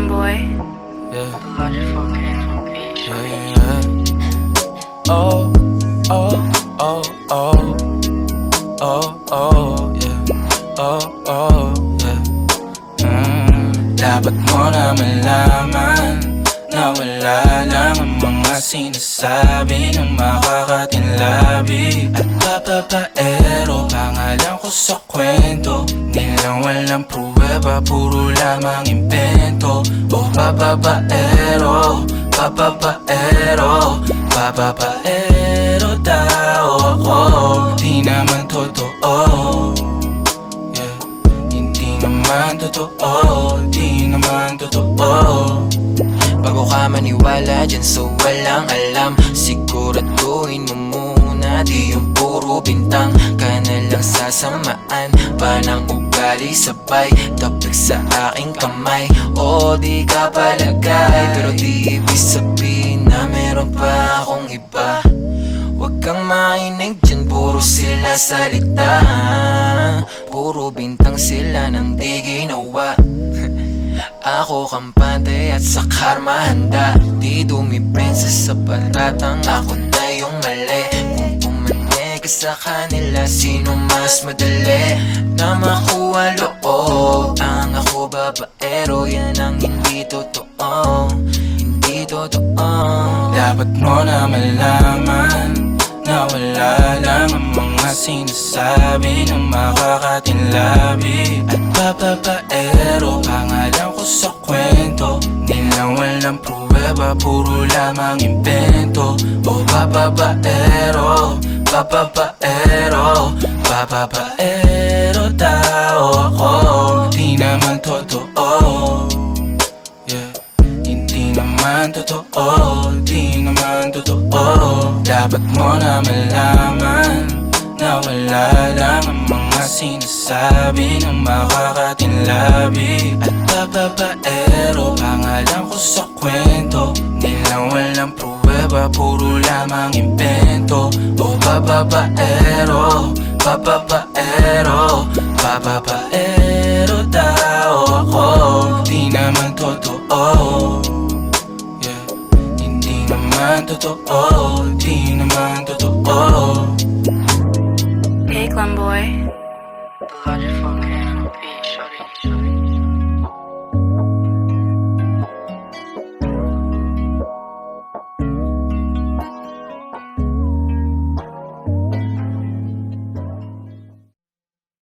boy. Yeah. Yeah, yeah. Oh, oh, oh, oh. Oh, oh, yeah. Oh, oh, yeah. Mm, dapat mo na malaman na wala lang ang mga sinasabi ng makakatinlabi At papapaero, pangalan ko sa walang pruweba, puro lamang impento O papapaero, papapaero Papapaero daw ako. Di naman totoo. Yeah, hindi naman totoo. Di naman totoo. Bago ka maniwala dyan so walang alam. Siguraduhin mo muna Di yung puro bintang. Ka na lang sasamaan. Pa ng ugali sabay Tapik sa aking kamay. O di ka palagay. Pero di ibig sabihin na meron pa akong iba. Huwag kang mainig dyan, puro sila salita. Puro bintang sila nang di ginawa. Ako kampante at sa karma handa. Di dumipensa sa paratang ako na sa kanila Sino mas madali na makuha loob? Ang ako babaero yan ang hindi totoo. Hindi totoo. Dapat mo na malaman Na wala lang ang mga sinasabi ng makakatinlabi At papapaero, pangalan ko sa kwento. Nilang walang pruweba, puro lamang impento O papapaero, papapaero Papapaero daw ako. Di naman totoo. Yeah. Hindi naman totoo, di naman totoo. Dapat mo na malaman Na wala lang ang mga sinasabi ng makakatinlabi At papapaero, pangalan ko sa kwento pruweba, puro lamang impento O papapaero, papapaero Papapaero daw ako. Di naman totoo. Yeah, hindi naman totoo. Di naman totoo. Hey, boy. The logic